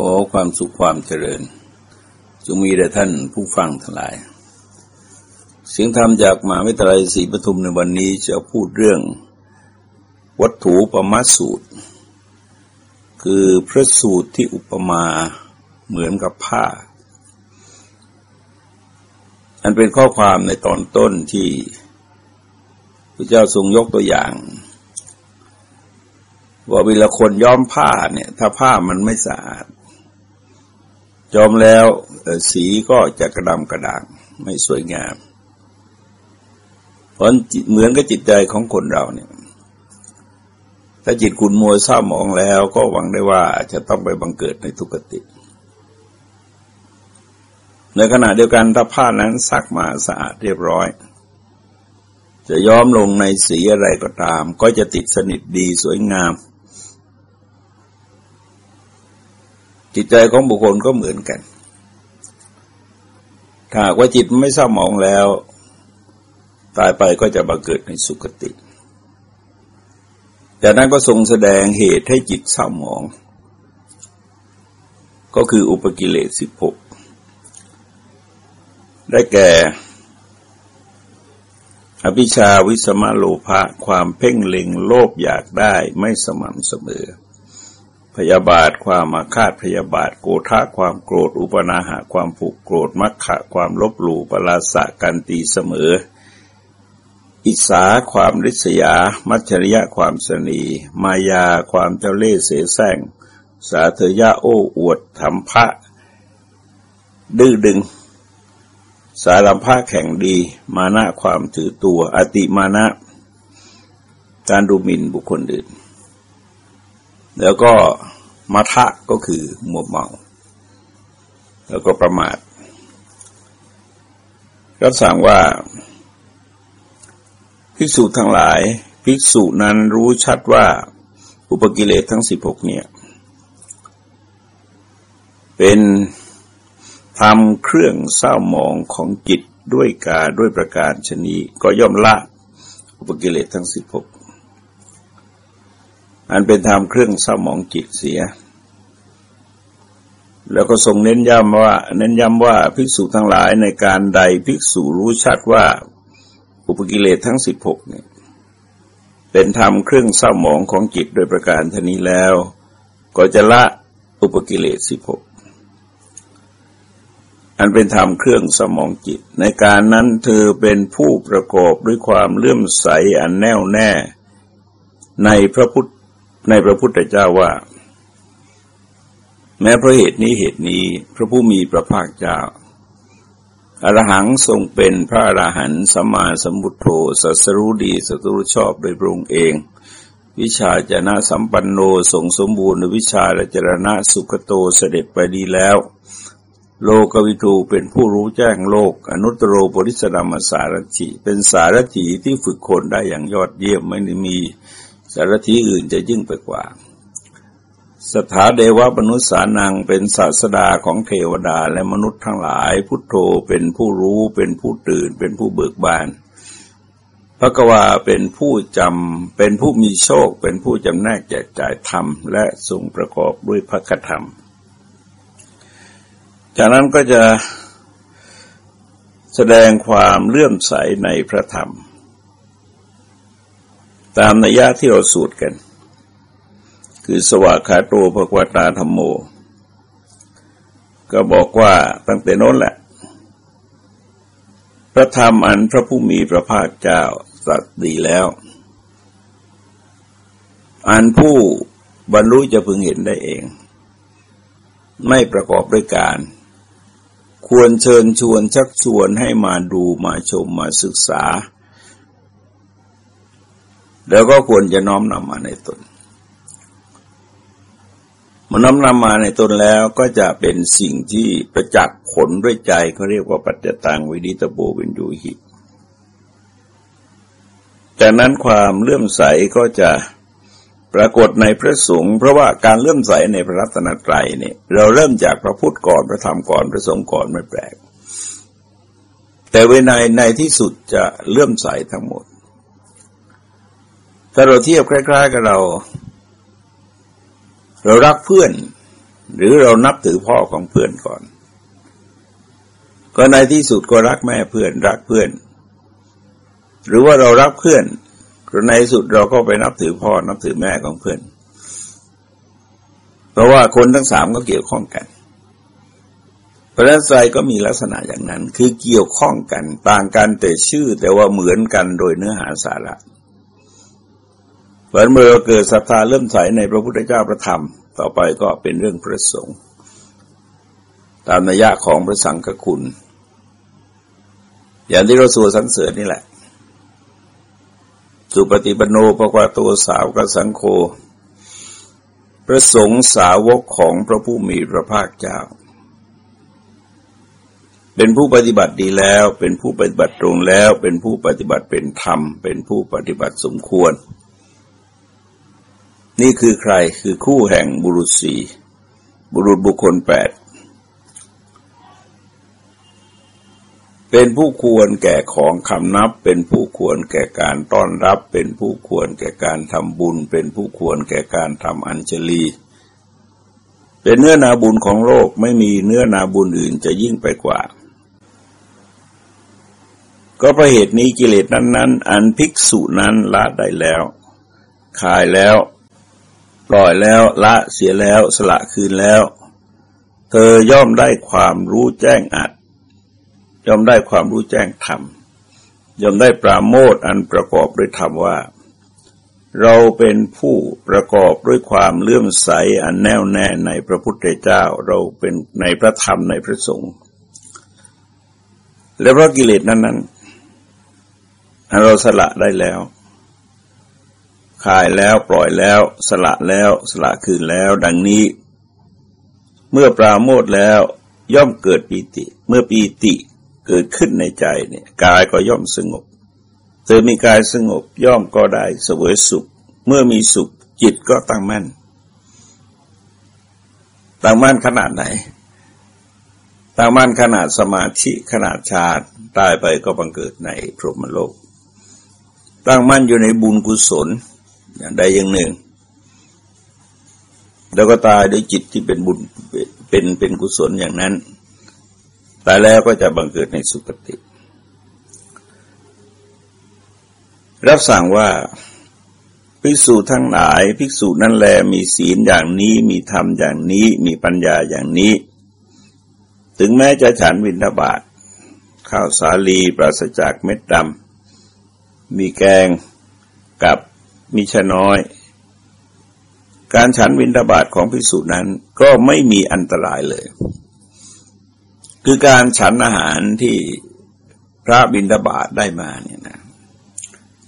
ขอความสุขความเจริญจงมีแด่ท่านผู้ฟังทั้งหลาย เสียงธรรมจากมหาวิทยาลัยศรีปทุมในวันนี้จะพูดเรื่อง วัตถุประมาสูตร คือพระสูตรที่อุปมาเหมือนกับผ้า อันเป็นข้อความในตอนต้นที่พระเจ้าทรงยกตัวอย่างว่าเวลาคนย้อมผ้าเนี่ย ถ้าผ้ามันไม่สะอาด ย้อมแล้วสีก็จะกระดำกระด่างไม่สวยงาม เพราะเหมือนกับจิตใจของคนเราเนี่ย ถ้าจิตคุณมัวเศร้าหมองแล้วก็หวังได้ว่าจะต้องไปบังเกิดในทุกติ ในขณะเดียวกันถ้าผ้านั้นซักมาสะอาดเรียบร้อย จะย้อมลงในสีอะไรก็ตาม ก็จะติดสนิทดีสวยงาม จิตใจของบุคคลก็เหมือนกัน ถ้าว่าจิตไม่เศร้าหมองแล้ว ตายไปก็จะบังเกิดในสุคติจากนั้นก็ทรงแสดงเหตุให้จิตเศร้าหมอง ก็คืออุปกิเลสสิบหกได้แก่ อภิชาวิสมะโลภะความเพ่งเล็งโลภอยากได้ไม่สม่ำเสมอ พยาบาท ความมาคาดพยาบาท โกธาความโกรธ อุปนาหะความผูกโกรธ มัคคะความลบหลู่ปราสะกันตีเสมอ อิสาความริษยา มัจฉริยะความสนี มายาความเจ้าเล่ห์เสแสร้ง สาเธยะโอ้อวดธรรมพระ ดื้อดึง สารัมภะแข่งดี มานะความถือตัว อติมานะ การดูหมิ่นบุคคลอื่น แล้วก็มาทะก็คือมัวเมา แล้วก็ประมาทก็สั่งว่าภิกษุทั้งหลายภิกษุนั้นรู้ชัดว่าอุปกิเลสทั้งสิบหกเนี่ย เป็นทำเครื่องเศร้าหมองของจิตด้วยกาด้วยประการชนีก็ย่อมละอุปกิเลสทั้งสิบหก อันเป็นธรรมเครื่องสมองจิตเสีย แล้วก็ทรงเน้นย้ำว่า เน้นย้ำว่าภิกษุทั้งหลายในการใดภิกษุรู้ชัดว่าอุปกิเลสทั้งสิบหกเนี่ยเป็นธรรมเครื่องเศร้าหมองของจิตโดยประการทนี้แล้ว ก็จะละอุปกิเลสสิบหกอันเป็นธรรมเครื่องสมองจิต ในการนั้นเธอเป็นผู้ประกอบด้วยความเลื่อมใสอันแน่วแน่ ในพระพุทธ ในพระพุทธเจ้าว่า แม้เพราะเหตุนี้เหตุนี้พระผู้มีพระภาคเจ้าอรหังทรงเป็นพระอรหันต์สัมมาสัมพุทโธสัสรู้ดีสัสรู้ชอบโดยพระองค์เอง วิชาจนะสัมปันโนทรงสมบูรณ์วิชาและจรณะสุขโตเสด็จไปดีแล้ว โลกวิทูเป็นผู้รู้แจ้งโลก อนุตโรปริสดามสารถิเป็นสารถีที่ฝึกคนได้อย่างยอดเยี่ยมไม่ได้มี สารทีอื่นจะยิ่งไปกว่า สถาเดวะมนุษย์สานังเป็นศาสดาของเทวดาและมนุษย์ทั้งหลาย พุทโธเป็นผู้รู้เป็นผู้ตื่นเป็นผู้เบิกบานพระกวาเป็นผู้จำเป็นผู้มีโชค เป็นผู้จำแนกแจกจ่ายธรรม และทรงประกอบด้วยพระคธรรม จากนั้นก็จะแสดงความเลื่อมใสในพระธรรม ตามนัยยะที่เราสูตรกัน คือสวากขาโตภควตาธรรมโม ก็บอกว่าตั้งแต่น้นแหละ พระธรรมอันพระผู้มีพระภาคเจ้าสัตดีแล้ว อันผู้บรรลุจะพึงเห็นได้เอง ไม่ประกอบด้วยการ ควรเชิญชวนชักชวนให้มาดูมาชมมาศึกษา แล้วก็ควรจะน้อมนำมาในตนมันน้อมนำมาในตนแล้วก็จะเป็นสิ่งที่ประจักษ์ผลด้วยใจเขาเรียกว่าปัจจตังวินิตโบวินยูหิจากนั้นความเลื่อมใสก็จะปรากฏในพระสงฆ์เพราะว่าการเลื่อมใสในพระรัตนตรัยเนี่ย เราเริ่มจากพระพุทธก่อนพระธรรมก่อนพระสงฆ์ก่อนไม่แปลก แต่เวในในที่สุดจะเลื่อมใสทั้งหมด ถ้าเราเทียบคล้ายๆกับเรา เรารักเพื่อน หรือเรานับถือพ่อของเพื่อนก่อน ก็ในที่สุดก็รักแม่เพื่อน รักเพื่อน หรือว่าเรารักเพื่อนก็ในสุดเราก็ไปนับถือพ่อนับถือแม่ของเพื่อน เพราะว่าคนทั้งสามก็เกี่ยวข้องกันพระนั้นใจก็มีลักษณะอย่างนั้น คือเกี่ยวข้องกันต่างกันแต่ชื่อแต่ว่าเหมือนกันโดยเนื้อหาสาระเมื่อเราเกิดศรัทธาเริ่มใสในพระพุทธเจ้าพระธรรม ต่อไปก็เป็นเรื่องพระสงฆ์ตามนัยยะของพระสังฆคุณ อย่างที่เราสวดสรรเสริญนี่แหละ สุปฏิปโนปกวาตัวสาวกสังโฆพระสงฆ์สาวกของพระผู้มีพระภาคเจ้า เป็นผู้ปฏิบัติดีแล้ว เป็นผู้ปฏิบัติตรงแล้ว เป็นผู้ปฏิบัติเป็นธรรม เป็นผู้ปฏิบัติสมควร นี่คือใครคือคู่แห่งบุรุษสี่บุรุษบุคคลแปดเป็นผู้ควรแก่ของคำนับ เป็นผู้ควรแก่การต้อนรับ เป็นผู้ควรแก่การทำบุญ เป็นผู้ควรแก่การทำอัญชลี เป็นเนื้อนาบุญของโลกไม่มีเนื้อนาบุญอื่นจะยิ่งไปกว่า ก็เพราะเหตุนี้กิเลสนั้น ๆ อันภิกษุนั้นละได้แล้วขายแล้ว ปล่อยแล้วละเสียแล้วสละคืนแล้ว เธอย่อมได้ความรู้แจ้งอัดย่อมได้ความรู้แจ้งธรรมย่อมได้ปราโมทอันประกอบด้วยธรรมว่า เราเป็นผู้ประกอบด้วยความเลื่อมใสอันแน่วแน่ในพระพุทธเจ้าเราเป็นในพระธรรมในพระสงฆ์และเพราะกิเลสนั้นนั้นเราสละได้แล้ว ขายแล้วปล่อยแล้ว สละแล้วสละคืนแล้ว ดังนี้ เมื่อปราโมทแล้วย่อมเกิดปีติ เมื่อปีติเกิดขึ้นในใจเนี่ยกายก็ย่อมสงบเธอมีกายสงบย่อมก็ได้เสวยสุข เมื่อมีสุขจิตก็ตั้งมั่น ตั้งมั่นขนาดไหน ตั้งมั่นขนาดสมาธิขนาดฌานตายไปก็บังเกิดในพรหมโลก ตั้งมั่นอยู่ในบุญกุศล อย่างใดอย่างหนึ่ง แล้วก็ตายด้วยจิตที่เป็นบุญเป็นเป็นกุศลอย่างนั้น ตายแล้วก็จะบังเกิดในสุคติ รับสั่งว่าภิกษุทั้งหลายภิกษุนั่นแลมีศีลอย่างนี้มีธรรมอย่างนี้มีปัญญาอย่างนี้ ถึงแม้จะฉันวินทบาทข้าวสาลีปราศจากเม็ดดำมีแกงกับ มีชะน้อย การฉันวินทบาทของพิสูจน์นั้นก็ไม่มีอันตรายเลย คือการฉันอาหารที่พระบินทบาทได้มาเนี่ยนะ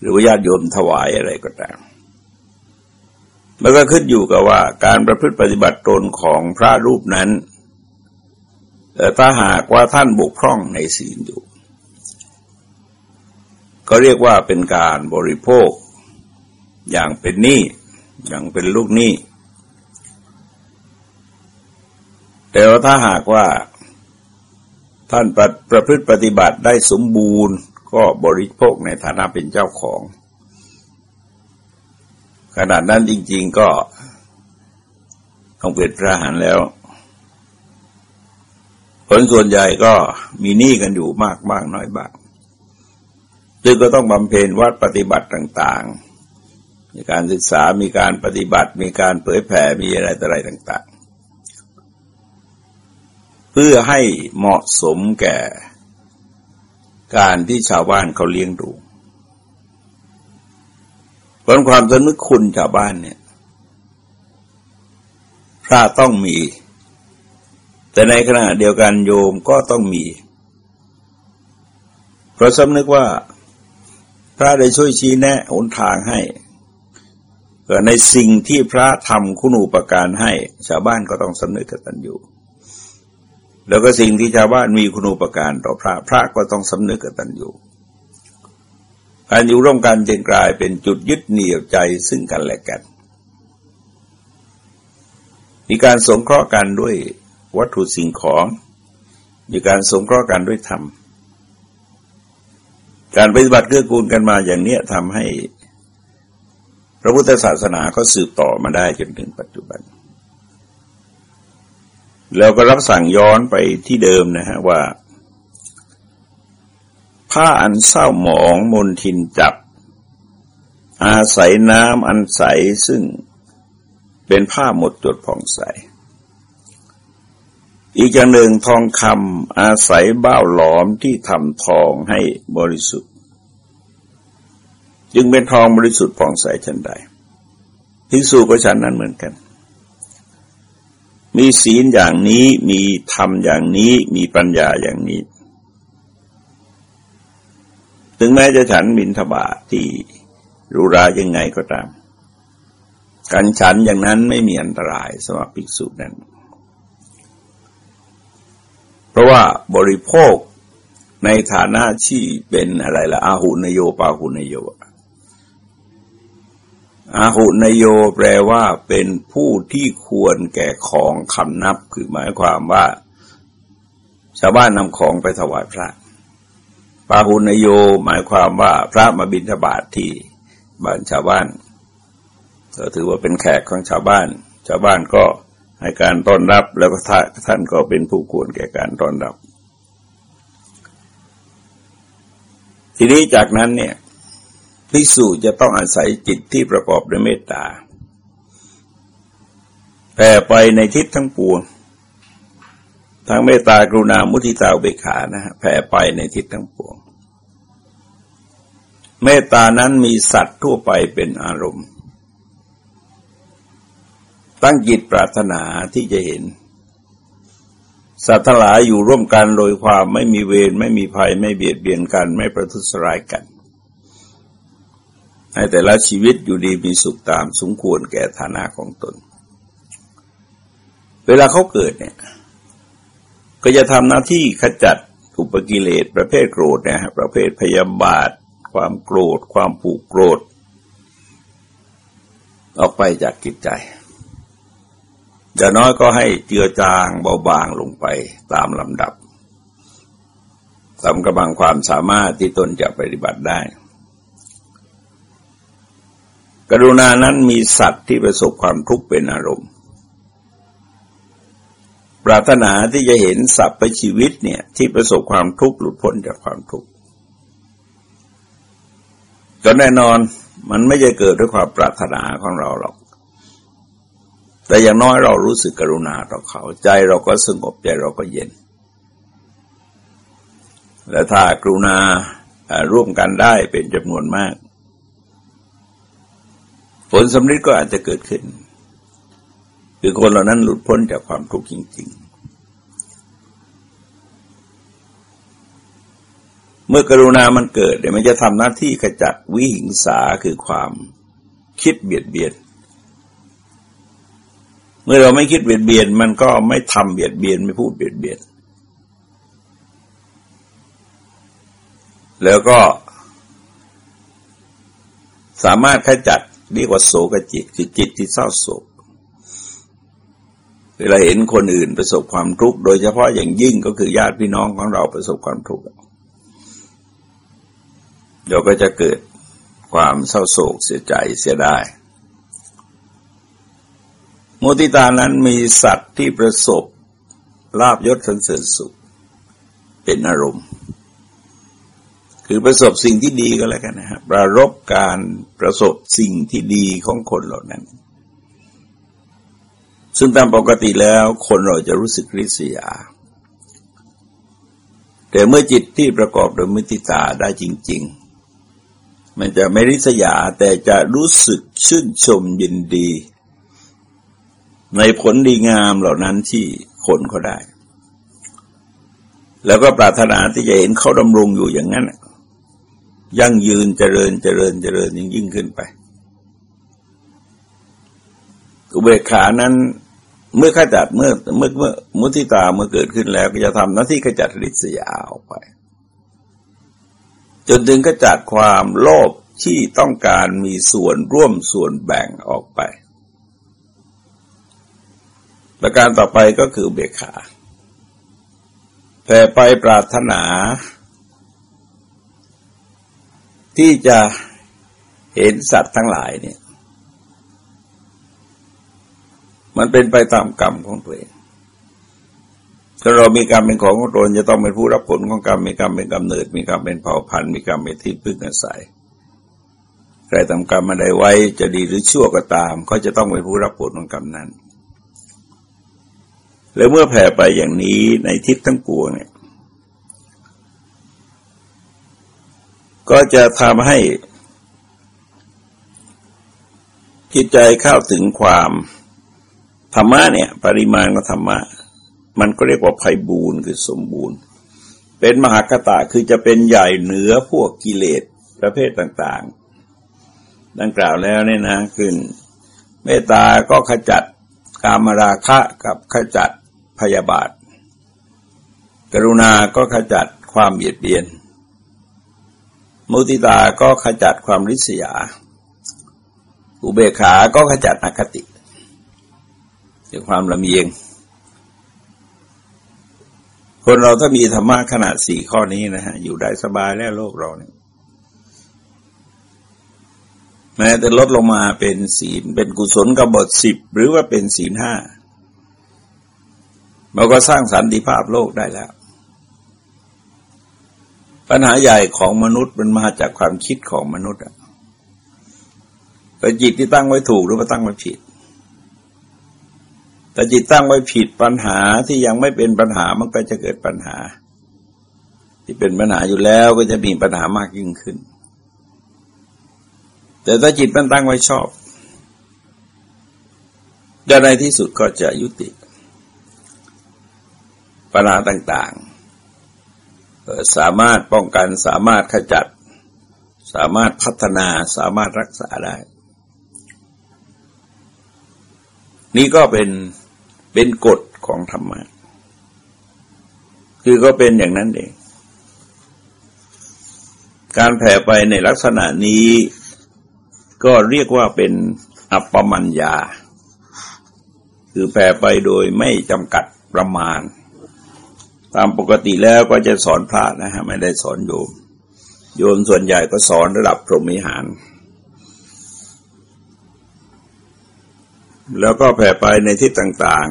หรือว่าญาติโยมถวายอะไรก็ตามมันก็ขึ้นอยู่กับว่าการประพฤติปฏิบัติตนของพระรูปนั้นถ้าหากว่าท่านบกพร่องในศีลอยู่ ก็เรียกว่าเป็นการบริโภค อย่างเป็นหนี้อย่างเป็นลูกหนี้แต่ว่าถ้าหากว่าท่านประประพฤติปฏิบัติได้สมบูรณ์ ก็บริโภคในฐานะเป็นเจ้าของ ขนาดนั้นจริง ๆก็ต้องเป็นพระหารแล้วคนส่วนใหญ่ก็มีหนี้กันอยู่มากบ้างน้อยบ้างจึงก็ต้องบำเพ็ญวัดปฏิบัติต่าง ๆ มีการศึกษา มีการปฏิบัติ มีการเผยแผ่ มีอะไรต่ออะไรต่าง ๆ เพื่อให้เหมาะสมแก่ การที่ชาวบ้านเขาเลี้ยงดูผลความสนึกคุณชาวบ้านเนี่ย พระต้องมี แต่ในขณะเดียวกันโยมก็ต้องมี เพราะสำนึกว่าพระได้ช่วยชี้แนะหนทางให้ ในสิ่งที่พระทำคุณูปการให้ชาวบ้านก็ต้องสำนึกกตัญญูแล้วก็สิ่งที่ชาวบ้านมีคุณูปการต่อพระพระก็ต้องสำนึกกตัญญูการอยู่ร่วมกันจึงกลายเป็นจุดยึดเหนี่ยวใจซึ่งกันและกัน มีการสงเคราะห์กันด้วยวัตถุสิ่งของ มีการสงเคราะห์กันด้วยธรรม การปฏิบัติเกื้อกูลกันมาอย่างเนี้ยทำให้ พระพุทธศาสนาก็สืบต่อมาได้จนถึงปัจจุบัน แล้วก็รับสั่งย้อนไปที่เดิมนะฮะว่า ผ้าอันเศร้าหมองมนทินจับ อาศัยน้ำอันใสซึ่งเป็นผ้าหมดจดผ่องใส อีกอย่างหนึ่งทองคำอาศัยเบ้าหลอมที่ทำทองให้บริสุทธิ์ จึงเป็นทองบริสุทธิ์ผ่องใสชั้นใดภิกษุก็ฉันนั้นเหมือนกัน มีศีลอย่างนี้มีธรรมอย่างนี้มีปัญญาอย่างนี้ ถึงแม้จะฉันบินทบาทที่รูรายังไงก็ตาม การฉันอย่างนั้นไม่มีอันตรายสำหรับภิกษุนั้น เพราะว่าบริโภคในฐานะที่เป็นอะไรละอาหุนโยปาหุนโย อาหุนโยแปลว่าเป็นผู้ที่ควรแก่ของคำนับ คือหมายความว่า ชาวบ้านนำของไปถวายพระปาหุนโยหมายความว่าพระมาบิณฑบาตทที่บ้านชาวบ้านก็ถือว่าเป็นแขกของชาวบ้าน ชาวบ้านก็ให้การต้อนรับ แล้วก็ท่านก็เป็นผู้ควรแก่การต้อนรับ ทีนี้จากนั้นเนี่ย พิสูจจะต้องอาศัยจิตที่ประกอบด้วยเมตตาแผ่ไปในทิศทั้งปวง ทั้งเมตตากรุณามุทิตาเบขานะฮะแผ่ไปในทิศทั้งปวง เมตตานั้นมีสัตว์ทั่วไปเป็นอารมณ์ ตั้งจิตปรารถนาที่จะเห็น สัตว์ทั้งหลายอยู่ร่วมกันโดยความไม่มีเวรไม่มีภัยไม่เบียดเบียนกัน ไม่ประทุษร้ายกัน ให้แต่ละชีวิตอยู่ดีมีสุขตามสมควรแก่ฐานะของตน เวลาเขาเกิดเนี่ย ก็จะทำหน้าที่ขจัดอุปกิเลสประเภทโกรธนะฮะประเภทพยาบาท ความโกรธ ความผูกโกรธ ออกไปจากจิตใจอย่างน้อยก็ให้เจือจางเบาบางลงไปตามลำดับตามกำลังความสามารถที่ตนจะปฏิบัติได้ กรุณานั้นมีสัตว์ที่ประสบความทุกข์เป็นอารมณ์ ปรารถนาที่จะเห็นสัตว์ไปชีวิตเนี่ยที่ประสบความทุกข์หลุดพ้นจากความทุกข์ก็แน่นอนมันไม่จะเกิดด้วยความปรารถนาของเราหรอก แต่อย่างน้อยเรารู้สึกกรุณาต่อเขาใจเราก็สงบใจเราก็เย็น และถ้ากรุณาร่วมกันได้เป็นจำนวนมาก ผลสำเร็จก็อาจจะเกิดขึ้น คือคนเหล่านั้นหลุดพ้นจากความทุกข์จริง ๆ เมื่อกรุณามันเกิดเดี๋ยวมันจะทำหน้าที่ขจัดวิหิงสาคือความคิดเบียดเบียน เมื่อเราไม่คิดเบียดเบียน มันก็ไม่ทำเบียดเบียนไม่พูดเบียดเบียน แล้วก็สามารถขจัด เรียกว่าโศกจิตคือจิตที่เศร้าโศก เวลาเห็นคนอื่นประสบความทุกข์โดยเฉพาะอย่างยิ่งก็คือญาติพี่น้องของเราประสบความทุกข์เดี๋ยวก็จะเกิดความเศร้าโศกเสียใจเสียได้มุติตานั้นมีสัตว์ที่ประสบลาบยศสันเสริญสุข เป็นอารมณ์ คือประสบสิ่งที่ดีก็แล้วกันนะครับประรบการประสบสิ่งที่ดีของคนเหล่านั้น ซึ่งตามปกติแล้วคนเราจะรู้สึกริษยา แต่เมื่อจิตที่ประกอบโดยมุติตาได้จริง ๆ มันจะไม่ริษยาแต่จะรู้สึกชื่นชมยินดี ในผลดีงามเหล่านั้นที่คนเขาได้แล้วก็ปรารถนาที่จะเห็นเขาดำรงอยู่อย่างนั้น ยั่งยืนเจริญเจริญเจริญยิ่งยิ่งขึ้นไปอุเบกขานั้นเมื่อขจัดเมื่อเมื่อเมื่อมุทิตาเมื่อเกิดขึ้นแล้ว ก็จะทำหน้าที่ขจัดริษยาออกไป จนถึงขจัดความโลภที่ต้องการมีส่วนร่วมส่วนแบ่งออกไป ประการต่อไปก็คือเบกขาแผ่ไปปรารถนา ที่จะเห็นสัตว์ทั้งหลายเนี่ย มันเป็นไปตามกรรมของตัวเองถ้าเรามีกรรมเป็นของของตนจะต้องเป็นผู้รับผลของกรรมมีกรรมเป็นกำเนิด มีกรรมเป็นเผ่าพันธุ์มีกรรมเป็นที่พึ่งอาศัยใครทำกรรมอะไรไว้จะดีหรือชั่วก็ตามเขาจะต้องเป็นผู้รับผลของกรรมนั้น แล้วเมื่อแผ่ไปอย่างนี้ในทิศทั้งปวงเนี่ย ก็จะทำให้จิตใจเข้าถึงความธรรมะเนี่ย ปริมาณของธรรมะ มันก็เรียกว่าไพ่บูรณ์คือสมบูรณ์ เป็นมหากตะคือจะเป็นใหญ่เหนือพวกกิเลสประเภทต่างๆ ดังกล่าวแล้วเนี่ยนะขึ้นเมตตาก็ขจัดกามราคะกับขจัดพยาบาท กรุณาก็ขจัดความเบียดเบียน มุติตาก็ขจัดความริษยา อุเบกขาก็ขจัดอคติคือความลำเอียง คนเราถ้ามีธรรมะขนาดสี่ข้อนี้นะฮะ อยู่ได้สบายแล้วโลกเราเนี่ยแม้แต่ลดลงมาเป็นศีลเป็นกุศลกบฏสิบหรือว่าเป็นศีลห้าเราก็สร้างสันติภาพโลกได้แล้ว ปัญหาใหญ่ของมนุษย์มันมาจากความคิดของมนุษย์อะแต่จิตที่ตั้งไว้ถูกหรือว่าตั้งไว้ผิด แต่จิตตั้งไว้ผิดปัญหาที่ยังไม่เป็นปัญหามันก็จะเกิดปัญหา ที่เป็นปัญหาอยู่แล้วก็จะมีปัญหามากยิ่งขึ้น แต่ถ้าจิตมันตั้งไว้ชอบจะในที่สุดก็จะยุติปัญหาต่างๆ สามารถป้องกันสามารถขจัด สามารถพัฒนาสามารถรักษาได้ นี่ก็เป็นเป็นกฎของธรรมะคือก็เป็นอย่างนั้นเอง การแผ่ไปในลักษณะนี้ก็เรียกว่าเป็นอัปปมัญญา คือแผ่ไปโดยไม่จำกัดประมาณ ตามปกติแล้วก็จะสอนพระนะฮะไม่ได้สอนโยม โยมส่วนใหญ่ก็สอนระดับพรหมิหาร แล้วก็แผ่ไปในที่ต่าง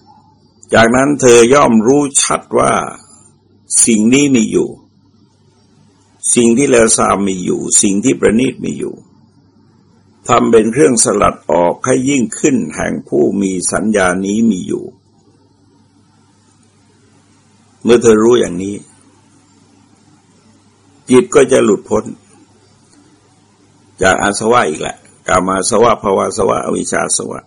ๆ จากนั้นเธอย่อมรู้ชัดว่าสิ่งนี้มีอยู่ สิ่งที่เลวทรามมีอยู่ สิ่งที่ประณีตมีอยู่ทำเป็นเครื่องสลัดออกให้ยิ่งขึ้นแห่งผู้มีสัญญานี้มีอยู่ เมื่อเธอรู้อย่างนี้ จิตก็จะหลุดพ้น จากอาสวะอีกแหละกามาสวะภาวะสวะ อวิชชาสวะ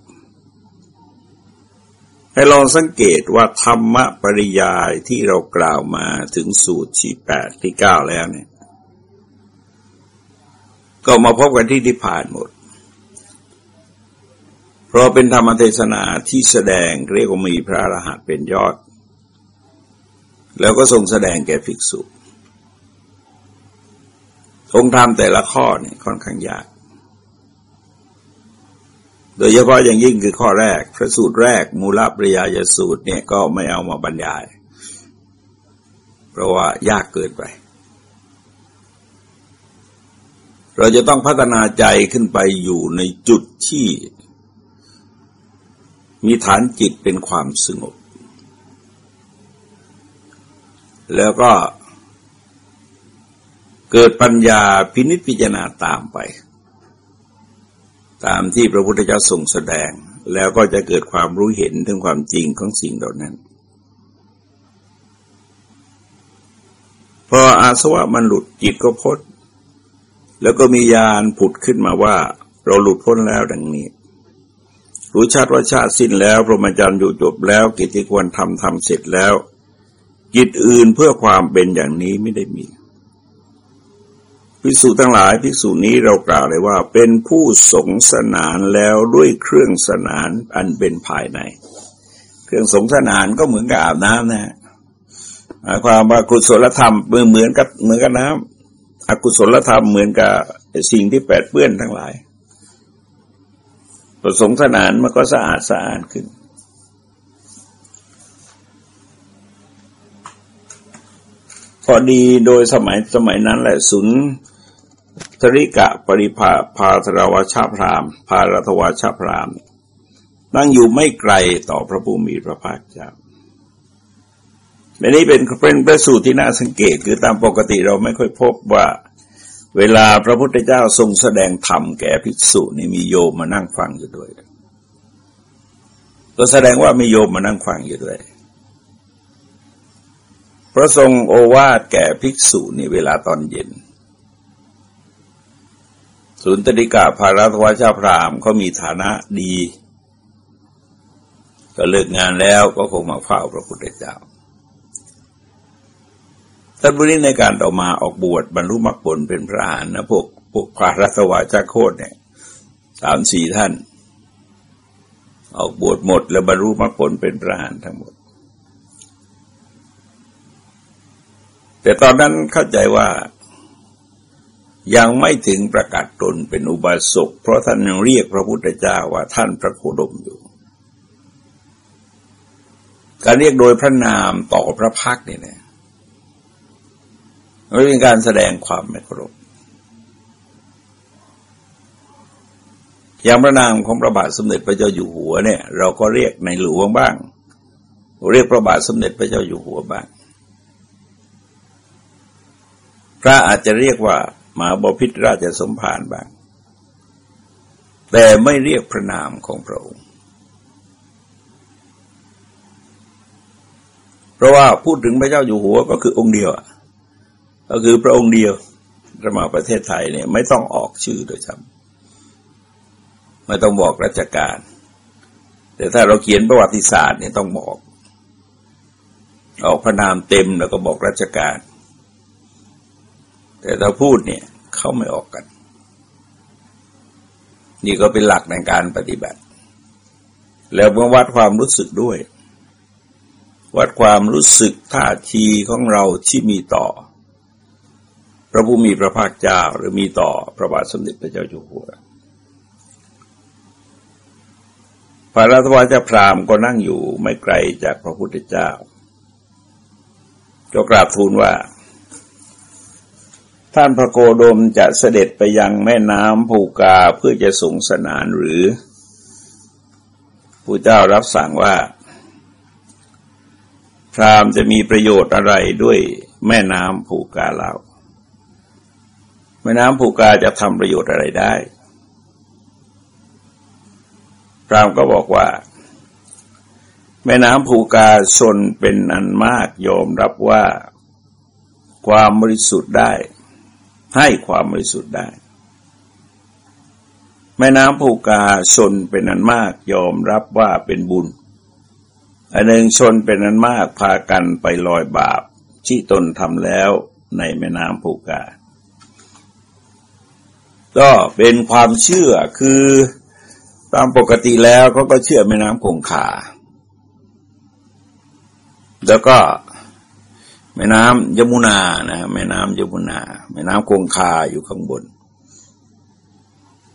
ให้ลองสังเกตว่าธรรมปริยายที่เรากล่าวมาถึงสูตรที่แปดที่เก้าแล้วเนี่ย ก็มาพบกันที่ที่ผ่านหมด เพราะเป็นธรรมเทศนาที่แสดงเรียกว่ามีพระรหันต์เป็นยอด แล้วก็ทรงแสดงแก่ภิกษุ องค์ธรรมแต่ละข้อเนี่ยค่อนข้างยาก โดยเฉพาะอย่างยิ่งคือข้อแรก พระสูตรแรก มูลปริยายสูตรเนี่ยก็ไม่เอามาบรรยาย เพราะว่ายากเกินไป เราจะต้องพัฒนาใจขึ้นไปอยู่ในจุดที่มีฐานจิตเป็นความสงบ แล้วก็เกิดปัญญาพินิจพิจารณาตามไป ตามที่พระพุทธเจ้าทรงแสดง แล้วก็จะเกิดความรู้เห็นถึงความจริงของสิ่งเหล่านั้นพออาสวะมันหลุดจิตก็พ้นแล้วก็มีญาณผุดขึ้นมาว่า เราหลุดพ้นแล้วดังนี้ รู้ชาติว่าชาติสิ้นแล้วพรหมจรรย์อยู่จบแล้ว กิจที่ควรทำทำเสร็จแล้ว กิจอื่นเพื่อความเป็นอย่างนี้ไม่ได้มี ภิกษุทั้งหลายภิกษุนี้เรากล่าวเลยว่า เป็นผู้สงสนานแล้วด้วยเครื่องสนานอันเป็นภายใน เครื่องสงสนานก็เหมือนกับอาบน้ำนะฮะความว่ากุศลธรรมเหมือนกับเหมือนกับน้ำอกุศลธรรมเหมือนกับสิ่งที่แปดเปื้อนทั้งหลายผสงสนานมันก็สะอาดสะอาดขึ้น พอดีโดยสมัยสมัยนั้นแหละสุนทริกะปริภาพาธรวชาพรามพารัตวชาพราม นั่งอยู่ไม่ไกลต่อพระผู้มีพระภาคเจ้าอันนี้เป็นเป็นประสูตรที่น่าสังเกตคือตามปกติเราไม่ค่อยพบว่า เวลาพระพุทธเจ้าทรงแสดงธรรมแก่ภิกษุนี่มีโยมมานั่งฟังอยู่ด้วย ก็แสดงว่ามีโยมมานั่งฟังอยู่ด้วย พระทรงโอวาทแก่ภิกษุนี่เวลาตอนเย็น สุนตริกาภารัตวชาพรามเขามีฐานะดี ก็เลิกงานแล้วก็คงมาเฝ้าพระพุทธเจ้าท่านบุริในการต่อมาออกบวชบรรลุมรรคผลเป็นพระอรหันต์นะพวกพวกภารัตวาชาโคตเนี่ยสามสี่ท่าน ออกบวชหมดแล้วบรรลุมรรคผลเป็นพระอรหันต์ทั้งหมด แต่ตอนนั้นเข้าใจว่ายังไม่ถึงประกาศตนเป็นอุบาสกเพราะท่านยังเรียกพระพุทธเจ้าว่าท่านพระโคดมอยู่ การเรียกโดยพระนามต่อพระพักนี่เนี่ยมันเป็นการแสดงความไม่เคารพอย่างพระนามของพระบาทสมเด็จพระเจ้าอยู่หัวเนี่ย เราก็เรียกในหลวงบ้าง เรียกพระบาทสมเด็จพระเจ้าอยู่หัวบ้าง พระอาจจะเรียกว่ามาบพิตรราชสมภารบ้าง แต่ไม่เรียกพระนามของพระองค์ เพราะว่าพูดถึงพระเจ้าอยู่หัวก็คือองค์เดียวก็คือพระองค์เดียวจะมาประเทศไทยเนี่ยไม่ต้องออกชื่อโดยซ้ำไม่ต้องบอกราชการ แต่ถ้าเราเขียนประวัติศาสตร์เนี่ยต้องบอก ออกพระนามเต็มแล้วก็บอกราชการ แต่ถ้าพูดเนี่ยเข้าไม่ออกกัน นี่ก็เป็นหลักในการปฏิบัติ แล้วเมื่อวัดความรู้สึกด้วย วัดความรู้สึกท่าทีของเราที่มีต่อ พระผู้มีพระภาคเจ้าหรือมีต่อพระบาทสมเด็จพระเจ้าอยู่หัวพระรัตวาจพรามก็นั่งอยู่ไม่ไกลจากพระพุทธเจ้า ก็กราบทูลว่า ท่านพระโกดมจะเสด็จไปยังแม่น้ำภูกาเพื่อจะสงสนานหรือผู้เจ้ารับสั่งว่า พรามจะมีประโยชน์อะไรด้วยแม่น้ำภูกาเล่าแม่น้ำภูกาจะทำประโยชน์อะไรได้ พรามก็บอกว่า แม่น้ำภูกาชนเป็นอันมากยอมรับว่าความบริสุทธิ์ได้ ให้ความบริสุทธิ์ได้ แม่น้ำภูกาชนเป็นอันมากยอมรับว่าเป็นบุญ อันหนึ่งชนเป็นอันมากพากันไปลอยบาปที่ตนทำแล้วในแม่น้ำภูกา ก็เป็นความเชื่อคือตามปกติแล้วเขาก็เชื่อแม่น้ำคงคาแล้วก็ แม่น้ำยมุนานะแม่น้ำยมุนา แม่น้ำคงคาอยู่ข้างบน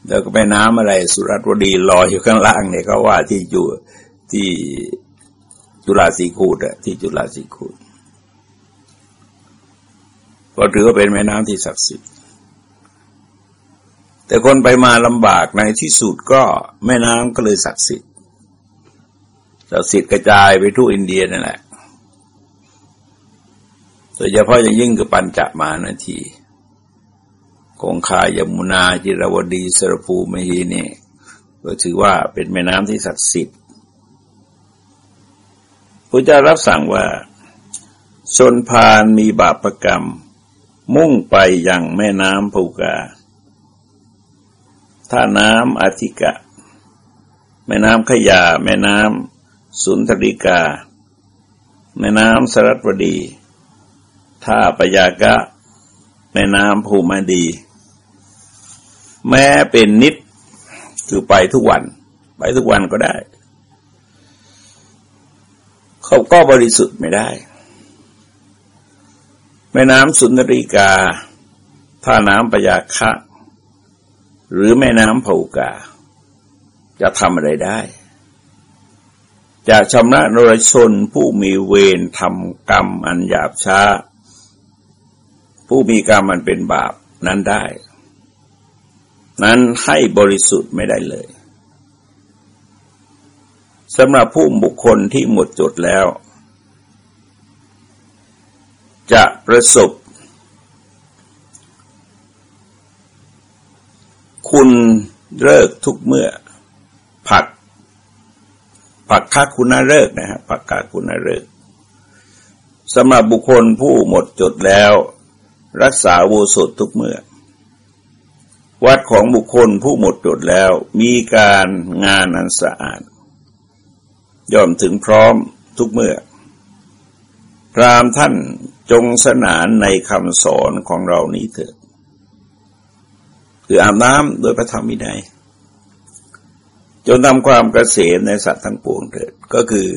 แล้วก็แม่น้ำอะไรสุรัตวดีลอยอยู่ข้างล่างเนี่ยเขาว่าที่อยู่ที่จุฬาสีคูดอะที่จุฬาสีคูดก็ถือว่าเป็นแม่น้ำที่ศักดิ์สิทธิ์แต่คนไปมาลำบากในที่สุดก็แม่น้ำก็เลยศักดิ์สิทธิ์ศักดิ์สิทธิ์กระจายไปทั่วอินเดียนั่นแหละ โดยเฉพาะอย่างยิ่งคือปัญจมานาทีคงคายมุนาจิรวดีสรภูมิฮีนี่ก็ถือว่าเป็นแม่น้ำที่ศักดิ์สิทธิ์พระเจ้ารับสั่งว่าชนพานมีบาปรกรรม มุ่งไปยังแม่น้ำภูกาถ้าน้ำอธิกะ แม่น้ำขยา แม่น้ำสุนทริกา แม่น้ำสรัตวดี ถ้าปยากะแม่น้ำภูมาดี แม้เป็นนิดคือไปทุกวัน ไปทุกวันก็ได้ เขาก็บริสุทธิ์ไม่ได้ แม่น้ำสุนทรีกา ท่าน้ำปยาคะ หรือแม่น้ำภูกา จะทำอะไรได้จะชำระนรชนผู้มีเวรทำกรรมอันหยาบช้า ผู้มีกรรมมันเป็นบาปนั้นได้ นั้นให้บริสุทธิ์ไม่ได้เลยสำหรับผู้บุคคลที่หมดจดแล้ว จะประสบ คุณเลิกทุกเมื่อ ผัก ผักคักคุณาเลิกนะฮะผักกาคุณาเลิกสำหรับบุคคลผู้หมดจดแล้ว รักษาโวสดทุกเมื่อ วัดของบุคคลผู้หมดจดแล้วมีการงานอันสะอาดย่อมถึงพร้อมทุกเมื่อ พรามท่านจงสนานในคำสอนของเรานี้เถิดคืออาบน้ำโดยพระธรรมวินัยจนทำความกเกษมในสัตว์ทั้งปวงเถิดก็คือ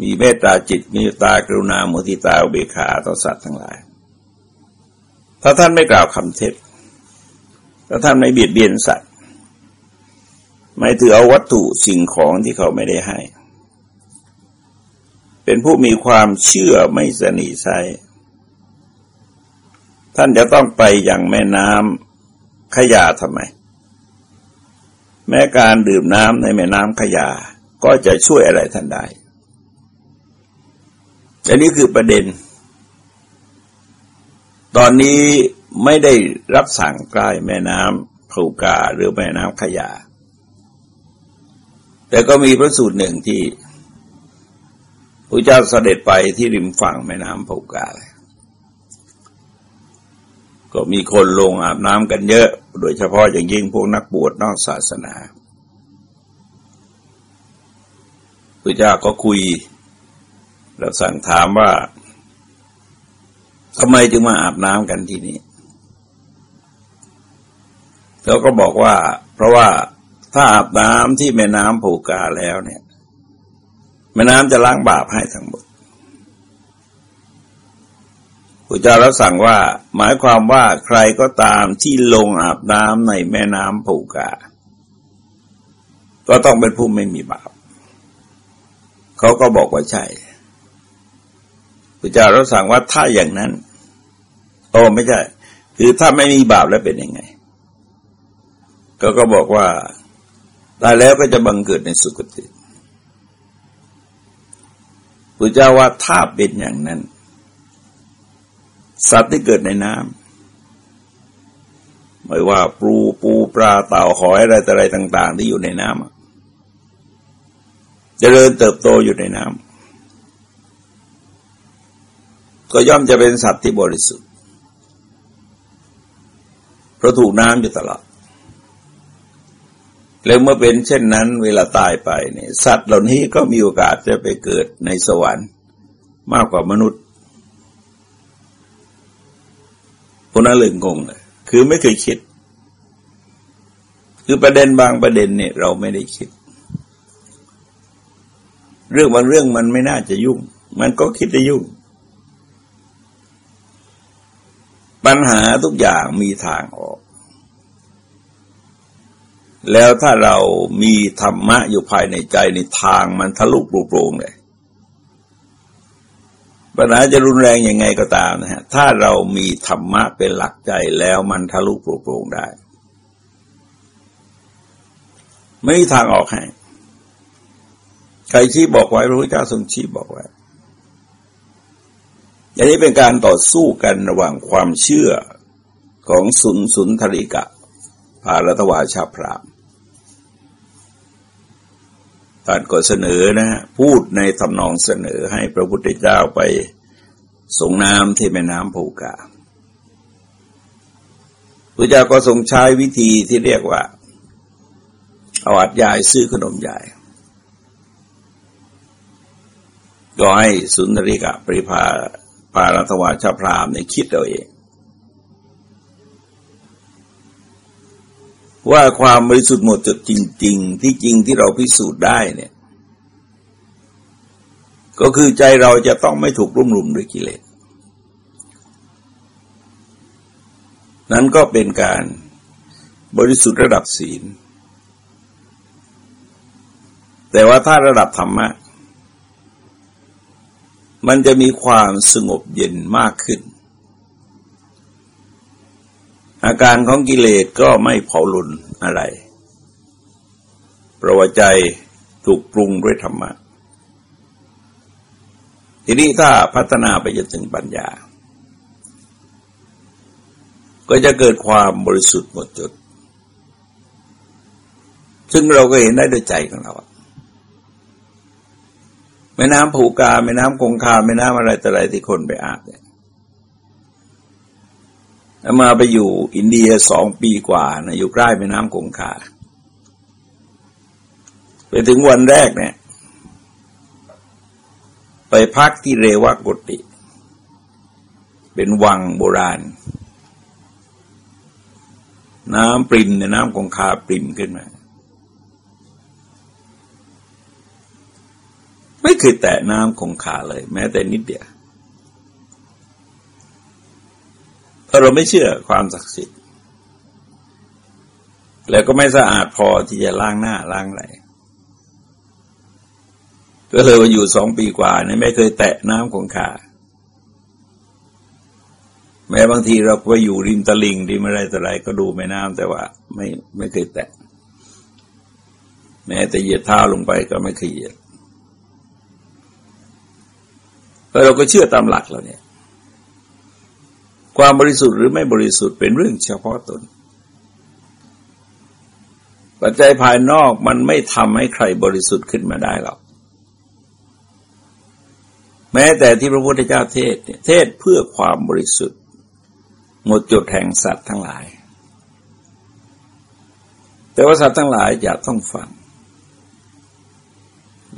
มีเมตตาจิตมีตากรุณาโมทิตาเบขาต่อสัตว์ทั้งหลาย ถ้าท่านไม่กล่าวคำเท็จถ้าท่านไม่เบียดเบียนสัตว์ ไม่ถือเอาวัตถุสิ่งของที่เขาไม่ได้ให้ เป็นผู้มีความเชื่อไม่สนิทใจท่านจะต้องไปอย่างแม่น้ำขยาทำไม แม้การดื่มน้ำในแม่น้ำขยา ก็จะช่วยอะไรท่านได้อันนี้คือประเด็น ตอนนี้ไม่ได้รับสั่งใกล้แม่น้ำภูกาหรือแม่น้ำขยา แต่ก็มีพระสูตรหนึ่งที่พระเจ้าเสด็จไปที่ริมฝั่งแม่น้ำภูกาเลยก็มีคนลงอาบน้ำกันเยอะ โดยเฉพาะอย่างยิ่งพวกนักบวชนอกศาสนาพระเจ้าก็คุยเราสั่งถามว่า ทำไมจึงมาอาบน้ำกันที่นี่เขาก็บอกว่า เพราะว่าถ้าอาบน้ำที่แม่น้ำผูกาแล้วเนี่ย แม่น้ำจะล้างบาปให้ทั้งหมดพระเจ้ารับสั่งว่า หมายความว่าใครก็ตามที่ลงอาบน้ำในแม่น้ำผูกา ก็ต้องเป็นผู้ไม่มีบาป เขาก็บอกว่าใช่พระเจ้าเราสั่งว่าถ้าอย่างนั้น โอ้ไม่ใช่ คือถ้าไม่มีบาปแล้วเป็นยังไง ก็ก็บอกว่าตายแล้วก็จะบังเกิดในสุคติพระเจ้าว่าถ้าเป็นอย่างนั้น สัตว์ที่เกิดในน้ำไม่ว่าปูปูปลาเต่าหอยอะไรต่อะไรต่าง ๆ ที่อยู่ในน้ำจเจริญเติบโตอยู่ในน้ำก็ย่อมจะเป็นสัตว์ที่บริสุทธิ์ เพราะถูกน้ำอยู่ตลอด แล้วเมื่อเป็นเช่นนั้น เวลาตายไปเนี่ยสัตว์เหล่านี้ก็มีโอกาสจะไปเกิดในสวรรค์มากกว่ามนุษย์คนนั้นเลยงงเลยคือไม่เคยคิด คือประเด็นบางประเด็นเนี่ยเราไม่ได้คิด เรื่องบางเรื่องมันไม่น่าจะยุ่ง มันก็คิดได้ยุ่ง ปัญหาทุกอย่างมีทางออก แล้วถ้าเรามีธรรมะอยู่ภายในใจในทางมันทะลุปลุกโปร่งเลยปัญหาจะรุนแรงยังไงก็ตามนะฮะ ถ้าเรามีธรรมะเป็นหลักใจแล้วมันทะลุปลุกโปร่งได้ ไม่มีทางออกให้ใครชี้บอกไว้พระพุทธเจ้าทรงชี้บอกไว้ อันนี้เป็นการต่อสู้กันระหว่างความเชื่อของสุนสุนทริกะภารัตวาชาพรามท่านก็เสนอนะพูดในทำนองเสนอให้พระพุทธเจ้าไปส่งน้ำที่แม่น้ำภูกาพระเจ้าก็ทรงใช้วิธีที่เรียกว่าเอาอัดยายซื้อขนมยายก็ให้สุนทริกะปริภา ปารัตวาชาพรามในคิดเราเอง ว่าความบริสุทธิ์หมดจดจริง ๆ ที่จริงที่เราพิสูจน์ได้เนี่ย ก็คือใจเราจะต้องไม่ถูกรุ่มรุมด้วยกิเลสนั้นก็เป็นการบริสุทธิ์ระดับศีล แต่ว่าถ้าระดับธรรมะ มันจะมีความสงบเย็นมากขึ้น อาการของกิเลสก็ไม่เผาลุนอะไรประวัใจถูกปรุงด้วยธรรมะ ทีนี้ถ้าพัฒนาไปจนถึงปัญญา ก็จะเกิดความบริสุทธิ์หมดจด ซึ่งเราก็เห็นได้ด้วยใจของเรา ม่น้ำผูกาแม่น้ำคงคาแม่น้ำอะไรแต่อะไรที่คนไปอาบเนี่ยมาไปอยู่อินเดียสองปีกว่านะอยู่ใกล้แม่น้ำคงคาไปถึงวันแรกเนี่ย ไปพักที่เรวกุติ เป็นวังโบราณ น้ำปริ่มในน้ำคงคาปริมขึ้นมา ไม่เคยแตะน้ำคงคาเลย แม้แต่นิดเดียวเพราะเราไม่เชื่อความศักดิ์สิทธิ์ แล้วก็ไม่สะอาดพอที่จะล้างหน้าล้างไหลก็เลยว่าอยู่สองปีกว่าเนี่ยไม่เคยแตะน้ำของขาแม้บางทีเราไปอยู่ริมตลิ่งริมอะไรต่ออะไรก็ดูแม่น้ำแต่ว่าไม่ไม่เคยแตะ แม้แต่เหยียดเท้าลงไปก็ไม่เคยเหยียด เราเราก็เชื่อตามหลักเราเนี่ย ความบริสุทธิ์หรือไม่บริสุทธิ์เป็นเรื่องเฉพาะตน ปัจจัยภายนอกมันไม่ทำให้ใครบริสุทธิ์ขึ้นมาได้หรอก แม้แต่ที่พระพุทธเจ้าเทศเทศเพื่อความบริสุทธิ์ หมดจดแห่งสัตว์ทั้งหลาย แต่ว่าสัตว์ทั้งหลายจะต้องฟัง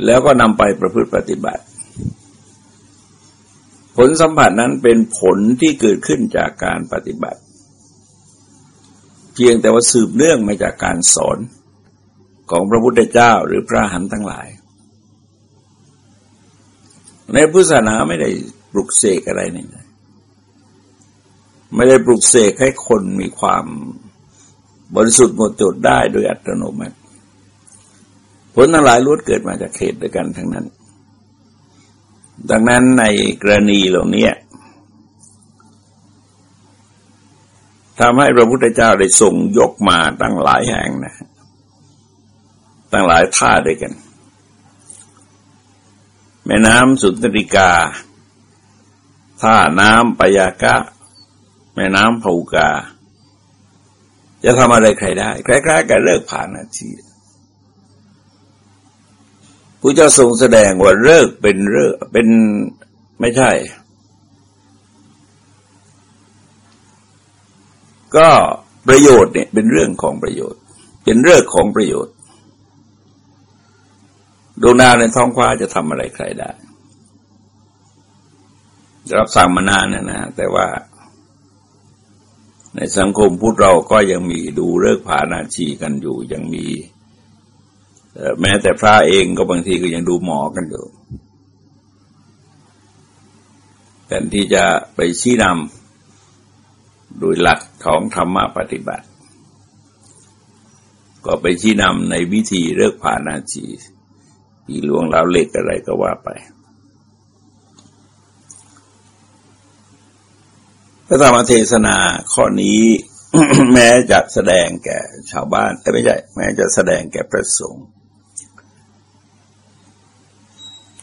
แล้วก็นำไปประพฤติปฏิบัติ ผลสัมผัสนั้นเป็นผลที่เกิดขึ้นจากการปฏิบัติ เพียงแต่ว่าสืบเนื่องมาจากการสอนของพระพุทธเจ้าหรือพระหันทั้งหลาย ในพุทธศาสนาไม่ได้ปลุกเสกอะไรนี่ไม่ได้ปลุกเสกให้คนมีความบริสุทธิ์หมดจดได้โดยอัตโนมัติ ผลทั้งหลายล้วนเกิดมาจากเหตุด้วยกันทั้งนั้น ดังนั้นในกรณีเหล่านี้ทำให้พระพุทธเจ้าได้ส่งยกมาตั้งหลายแห่งนะตั้งหลายท่าด้วยกัน แม่น้ำสุนทริกา ท่าน้ำปยากะ แม่น้ำภูกา จะทำอะไรใครได้คล้ายๆกับเลิกผ่านนา ผู้เจ้าทรงแสดงว่าเลิกเป็นเลิกเป็นไม่ใช่ ก็ประโยชน์เนี่ยเป็นเรื่องของประโยชน์ เป็นเรื่องของประโยชน์ดวงดาวในท้องฟ้าจะทำอะไรใครได้รับสั่งมานานนะนะ แต่ว่า ในสังคมพุทธเราก็ยังมีดูเลิกผานาชีกันอยู่ยังมี แม้แต่พระเองก็บางทีก็ยังดูหมอกันอยู่แต่ที่จะไปชี้นำโดยหลักของธรรมะปฏิบัติ ก็ไปชี้นำในวิธีเลิกผ่านาชีปีหลวงลาวเล็กอะไรก็ว่าไปพระธรรมเทศนาข้อนี้ แม้จะแสดงแก่ชาวบ้านแต่ไม่ใช่ แม้จะแสดงแก่พระสงฆ์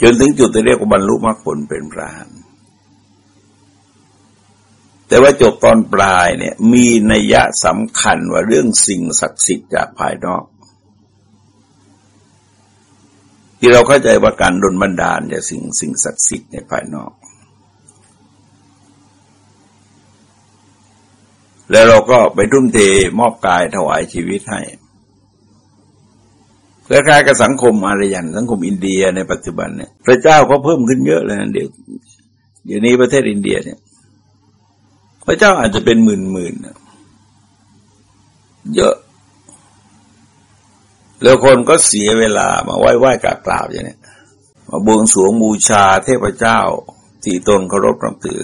จนถึงจุดที่เรียกว่าบรรลุมรรคผลเป็นพระหันแต่ว่าจบตอนปลายเนี่ย มีนัยยะสำคัญว่าเรื่องสิ่งศักดิ์สิทธิ์จากภายนอก ที่เราเข้าใจว่าการดลบันดาลจากสิ่งสิ่งศักดิ์สิทธิ์ในภายนอก แล้วเราก็ไปทุ่มเทมอบกายถวายชีวิตให้ คล้ายๆกับสังคมอารยัน สังคมอินเดียในปัจจุบันเนี่ยพระเจ้าก็เพิ่มขึ้นเยอะเลยนะเดี๋ยวเดี๋ยวนี้ประเทศอินเดียเนี่ย พระเจ้าอาจจะเป็นหมื่นๆเยอะ แล้วคนก็เสียเวลามาไหว้ไหว้กราบกราบอย่างนี้มาบวงสรวงบูชาเทพเจ้าที่ตนเคารพนับถือ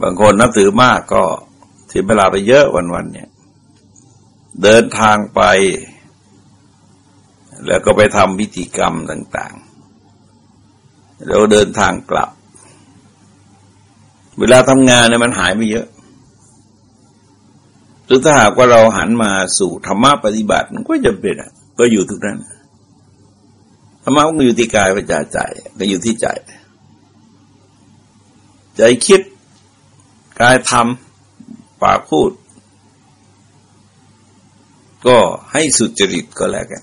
บางคนนับถือมากก็เสียเวลาไปเยอะวันๆเนี่ย เดินทางไป แล้วก็ไปทำพิธีกรรมต่าง ๆ แล้วเดินทางกลับ เวลาทำงานเนี่ยมันหายไปเยอะ หรือถ้าหากว่าเราหันมาสู่ธรรมะปฏิบัติมันก็จะเป็นก็อยู่ทุกนั้นธรรมะมันอยู่ที่กายปัญญาใจก็อยู่ที่ใจ ใจคิดกายทำปากพูด ก็ให้สุจริตก็แล้วกัน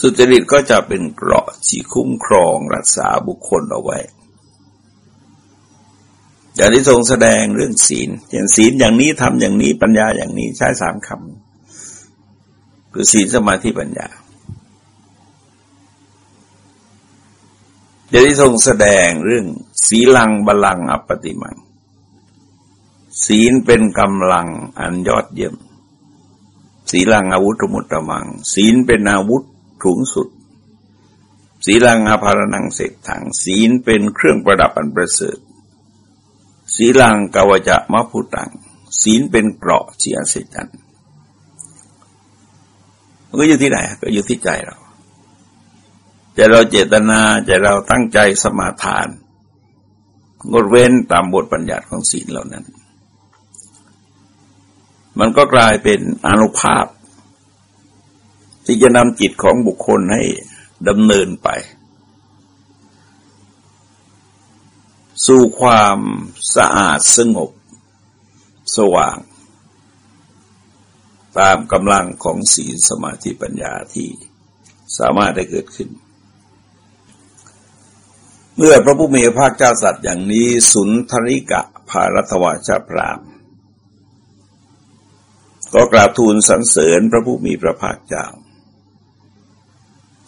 สุจริตก็จะเป็นเกราะที่คุ้มครองรักษาบุคคลเอาไว้ อย่างที่ทรงแสดงเรื่องศีล อย่างศีลอย่างนี้ทำอย่างนี้ปัญญาอย่างนี้ใช้สามคำคือศีลสมาธิปัญญาอย่างที่ทรงแสดงเรื่อง ศีลังบาลังอัปปติมัง ศีลเป็นกำลังอันยอดเยี่ยม ศีลังอาวุธมุตตะมัง ศีลเป็นอาวุธ ถุงสุด ศีลังอาภารนังเสกถังศีลเป็นเครื่องประดับอันประเสริฐศีลังกาวจะมะพุตัง ศีลเป็นเกราะที่อัศจรรย์มันก็อยู่ที่ไหนก็อยู่ที่ใจเราจะเราเจตนาจะเราตั้งใจสมาทานงดเว้นตามบทบัญญัติของศีลเหล่านั้น มันก็กลายเป็นอนุภาพ ที่จะนำจิตของบุคคลให้ดำเนินไป สู่ความสะอาดสงบ สว่าง ตามกำลังของศีลสมาธิปัญญาที่สามารถได้เกิดขึ้น เมื่อพระผู้มีพระเจ้าสัตว์อย่างนี้สุนทริกะภารัตวาชาพรามก็กราบทูลสรรเสริญพระผู้มีพระภาคเจ้า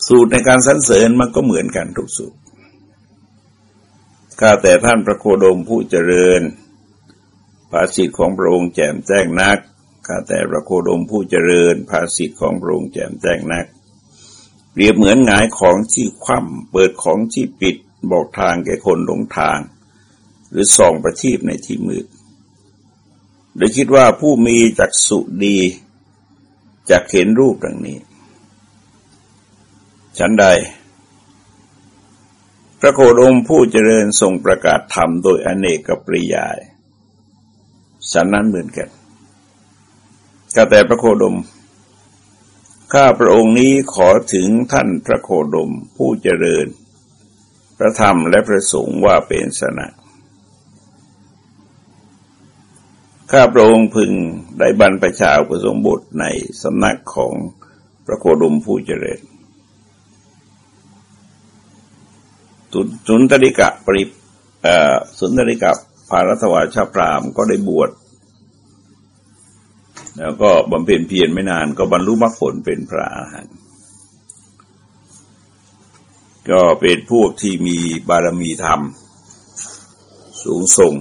สูตรในการสรรเสริญมันก็เหมือนกันทุกสูตรข้าแต่ท่านพระโคดมผู้เจริญ ภาษิตของพระองค์แจ่มแจ้งนัก ข้าแต่พระโคดมผู้เจริญ ภาษิตของพระองค์แจ่มแจ้งนัก เปรียบเหมือนหงายของที่คว่ำเปิดของที่ปิดบอกทางแก่คนหลงทาง หรือส่องประทีปในที่มืด โดยคิดว่าผู้มีจักสุดีจะเห็นรูปดังนี้ ฉันใด พระโคดมผู้เจริญทรงประกาศธรรมโดยอเนกปริยาย ฉันนั้นเหมือนกันกแต่พระโคดม ข้าพระองค์นี้ขอถึงท่านพระโคดมผู้เจริญ พระธรรมและพระสงฆ์ว่าเป็นสนะข้าพระองค์พึงได้บรรพชาอุปสมบทในสำนักของพระโคดมผู้เจริญ สุนทริกะปริสุนทริกะภารัตวาชาพรามก็ได้บวชแล้วก็บำเพ็ญเพียรไม่นานก็บรรลุมรรคผลเป็นพระอาหารก็เป็นพวกที่มีบารมีธรรม สูงส่ง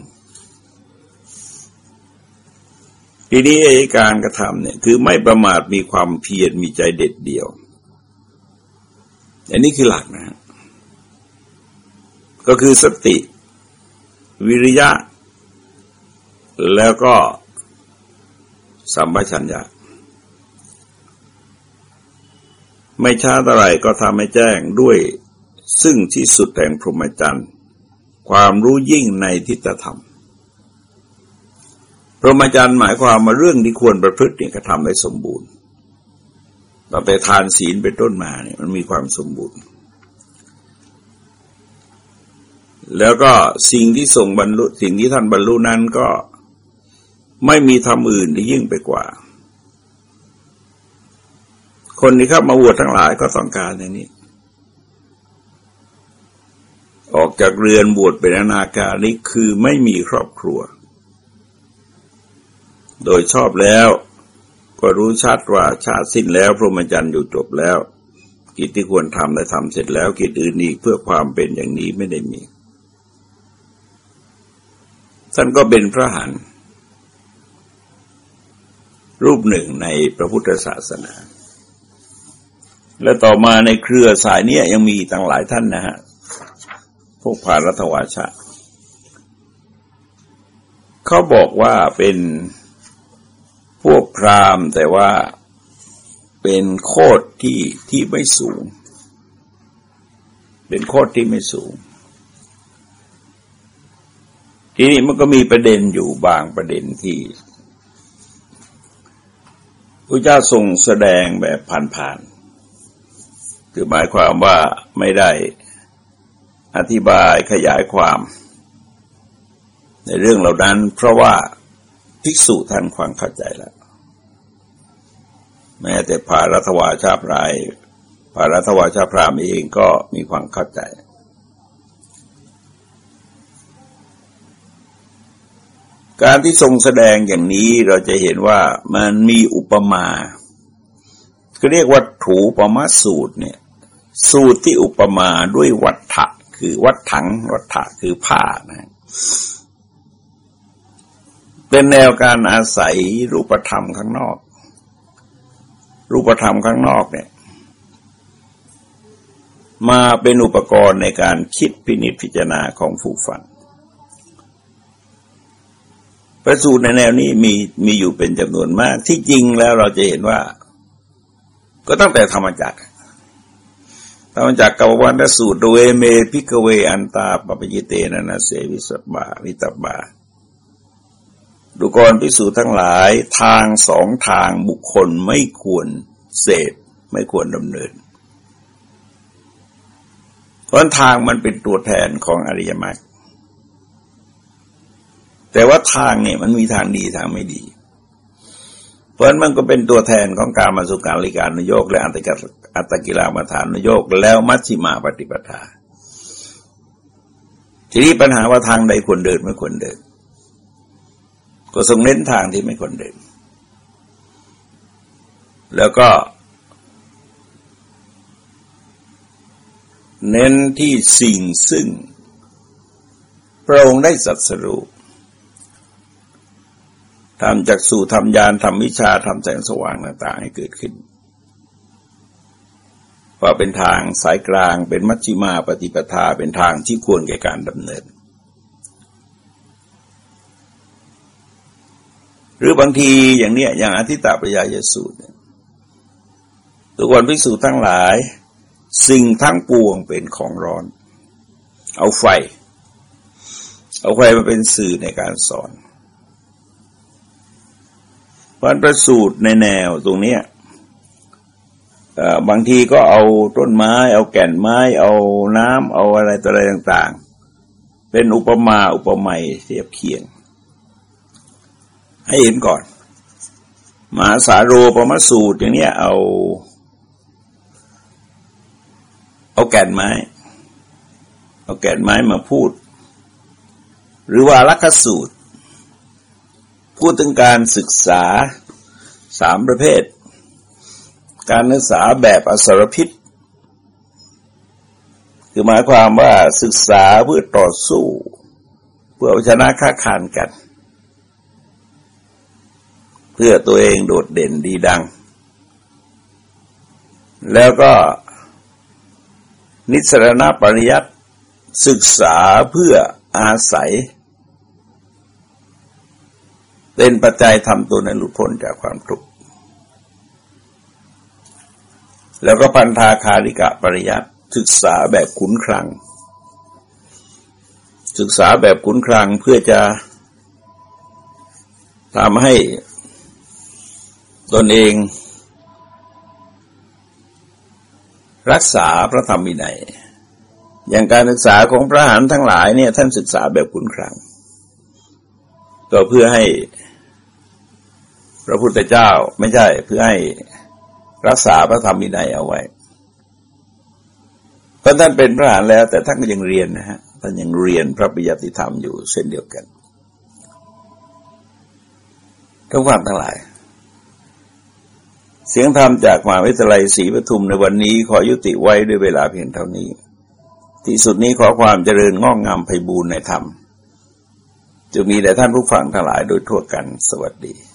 ทีนี้ไอ้การกระทำเนี่ยคือไม่ประมาทมีความเพียรมีใจเด็ดเดี่ยว อันนี้คือหลักนะ ก็คือสติ วิริยะ แล้วก็สัมปชัญญะ ไม่ช้าเท่าไรก็ทำให้แจ้งด้วยซึ่งที่สุดแห่งพรหมจรรย์ ความรู้ยิ่งในทิฏฐธรรม พรหมจรรย์หมายความมาเรื่องที่ควรประพฤติเนี่ยกระทำได้สมบูรณ์ต่อไปทานศีลเป็นต้นมาเนี่ยมันมีความสมบูรณ์ แล้วก็สิ่งที่ส่งบรรลุสิ่งที่ท่านบรรลุนั้นก็ไม่มีทำอื่นที่ยิ่งไปกว่า คนที่เข้ามาบวชทั้งหลายก็ต้องการอย่างนี้ ออกจากเรือนบวชเป็นอนาคาริคือไม่มีครอบครัว โดยชอบแล้วก็รู้ชัดว่าชาติสิ้นแล้ว พรหมจรรย์อยู่จบแล้ว กิจที่ควรทำได้ทำเสร็จแล้ว กิจอื่นอีกเพื่อความเป็นอย่างนี้ไม่ได้มี ท่านก็เป็นพระหันรูปหนึ่งในพระพุทธศาสนา และต่อมาในเครือสายเนี้ยยังมีตั้งหลายท่านนะฮะ พวกพารัตวาชะ เขาบอกว่าเป็นพวกพราหมณ์แต่ว่าเป็นโคดที่ที่ไม่สูง เป็นโคดที่ไม่สูง ทีนี้มันก็มีประเด็นอยู่บางประเด็นที่พระเจ้าทรงแสดงแบบผ่านๆคือหมายความว่าไม่ได้อธิบายขยายความ ในเรื่องเหล่านั้น เพราะว่าภิกษุท่านความเข้าใจแล้ว แม้แต่พารัตวาชาพรายพารัตวาชาพรามเองก็มีความเข้าใจ การที่ทรงแสดงอย่างนี้เราจะเห็นว่ามันมีอุปมาก็เรียกว่าถูปมาสูตรเนี่ย สูตรที่อุปมาด้วยวัฏฐะคือวัดถังวัฏฐะคือผ้านะเป็นแนวการอาศัยรูปธรรมข้างนอก รูปธรรมข้างนอกเนี่ย มาเป็นอุปกรณ์ในการคิดพินิจพิจารณาของผู้ฟัง พระสูตรในแนวนี้มีมีอยู่เป็นจำนวนมาก ที่จริงแล้วเราจะเห็นว่า ก็ตั้งแต่ธรรมจักรธัมมจักกัปปวัตตนสูตร เทฺวเม ภิกขะเวอันตาปัพพะชิเตนะนะเสวิตัพพาดูกรพิสูจทั้งหลายทางสองทางบุคคลไม่ควรเสพไม่ควรดำเนิน เพราะทางมันเป็นตัวแทนของอริยมรรค แต่ว่าทางเนี่ยมันมีทางดีทางไม่ดี เพราะนั้นมันก็เป็นตัวแทนของการมาสุการลิการนโยกและอัตกิอัตกิลามาฐานนโยกแล้วมัชฌิมาปฏิปทา ทีนี้ปัญหาว่าทางใดควรเดินไม่ควรเดิน ก็ทรงเน้นทางที่ไม่ควรเดิน แล้วก็ เน้นที่สิ่งซึ่งพระองค์ได้สัตสรุ ทำจากสู่ทำยานทำวิชาทำแสงสว่างต่างๆ ให้เกิดขึ้นว่าเป็นทางสายกลางเป็นมัชฌิมาปฏิปทาเป็นทางที่ควรแก่การดำเนิน หรือบางทีอย่างเนี้ยอย่างอธิตาปยายสูตรทุกคนพิสูจน์ทั้งหลาย สิ่งทั้งปวงเป็นของร้อน เอาไฟ เอาไฟมาเป็นสื่อในการสอน พันประสูตรในแนวตรงนี้บางทีก็เอาต้นไม้ เอาแก่นไม้ เอาน้ำเอาอะไรตัวอะไรต่างๆ เป็นอุปมาอุปไมยเทียบเคียง ให้เห็นก่อนมหาสาโรปมสูตรอย่างนี้เอา เอาแก่นไม้ เอาแก่นไม้มาพูด หรือว่าลักขสูตร พูดถึงการศึกษาสามประเภท การศึกษาแบบอสรพิษ คือหมายความว่าศึกษาเพื่อต่อสู้ เพื่อชนะค้าขานกัน เพื่อตัวเองโดดเด่นดีดัง แล้วก็นิสรณปริยัตศึกษาเพื่ออาศัย เป็นปัจจัยทำตัวในหลุดพ้นจากความทุกข์แล้วก็พันธาคาริกะปริยัติศึกษาแบบขุนคลัง ศึกษาแบบขุนคลังเพื่อจะทำให้ตนเองรักษาพระธรรมวินัย อย่างการศึกษาของพระหันทั้งหลายเนี่ยท่านศึกษาแบบคุณครัง ก็เพื่อให้ พระพุทธเจ้าไม่ใช่เพื่อให้รักษาพระธรรมวินัยเอาไว้เพราะท่านเป็นพระหันแล้ว แต่ท่านก็ยังเรียนนะฮะท่านยังเรียนพระปิยัติธรรมอยู่เช่นเดียวกันทุกความทั้งหลาย เสียงธรรมจากมหาวิทยาลัยศรีปทุมในวันนี้ขอยุติไว้ด้วยเวลาเพียงเท่านี้ ที่สุดนี้ขอความเจริญงอกงามไพบูรณ์ในธรรมจะมีแด่ท่านผู้ฟังทั้งหลายโดยทั่วกันสวัสดี